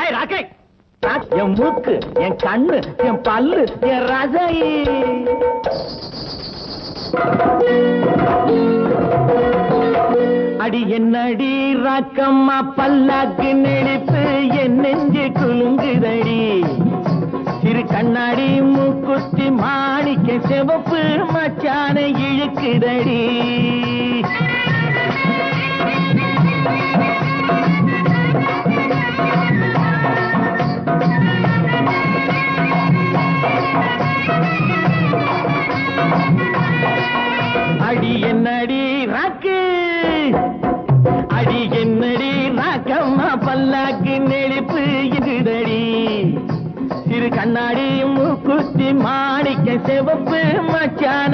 ஏய் ராக்கே. என் மூக்கு என் கண்ணு என் பல்லு என் ரசை. அடி என்னடி ராக்கம்மா பல்லாக்கு நெளிப்பு என் நெஞ்சு குலுங்குதடி. சிறு கண்ணாடி மூக்குத்தி மாணிக்க செவப்பு மச்சான இழுக்குதடி. என்னடி ராக்கு? அடி என்னடி ராக்கம்மா பல்லாக்கு நெளிப்பு இதுதடி சிறு கண்ணாடி மூக்குத்தி மாணிக்க செவப்பு மச்சான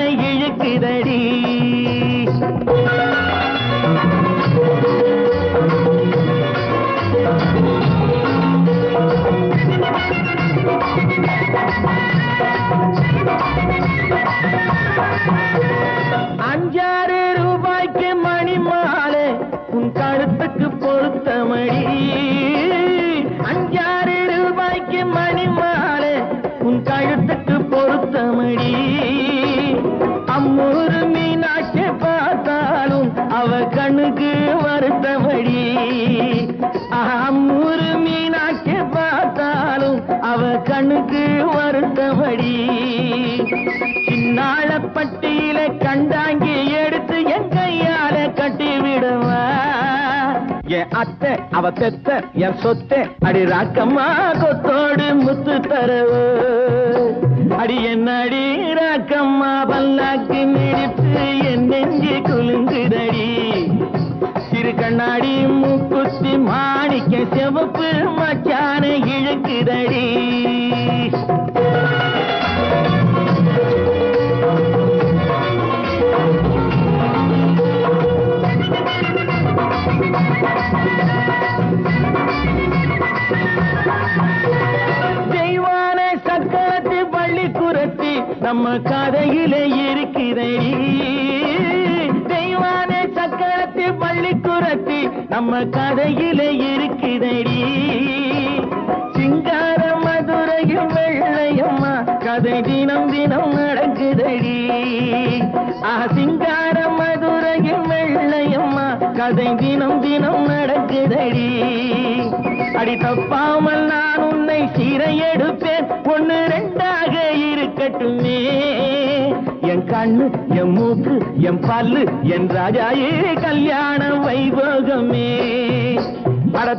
கழுத்துக்கு பொருத்தமடி. அம்மூரு மீனாட்சி பார்த்தாலும் அவ கண்ணுக்கு வருத்தமடி. அம்மூரு மீனாட்சி பார்த்தாலும் அவ கண்ணுக்கு வருத்தமடி. சின்னாளப்பட்டு அத்தை அவ பெத்த என் சொத்தை அடி ராக்கம்மா கொத்தோடு முத்து தரவு. அடி என்ன அடி ராக்கம்மா பல்லாக்கு நிடிப்பு என் நெஞ்சு குலுங்குதடி. சிறு கண்ணாடி மூக்குத்தி மாணிக்க செவப்பு மச்சான இழுக்குதடி. தெய்வான சக்கரத்து பள்ளி குரத்தி நம்ம கதையிலே இருக்கிறேன் தெய்வான சக்கரத்து பள்ளி குரத்தி நம்ம கதையிலே இருக்கிறேன் சிங்கார மதுரையும் வெள்ளையம்மா கதை தினம் தினம் நடக்குதடி. ஆ சிங்கார வெள்ளையம்மா தினம் தினம் நடக்குதடி. அடி தப்பாமல் நான் உன்னை சீரை எடுப்பேன் ஒன்னு ரெண்டாக இருக்கட்டுமே. என் கண்ணு என் மூக்கு என் பல்லு என் ராஜாயே கல்யாண வைபோகமே. அட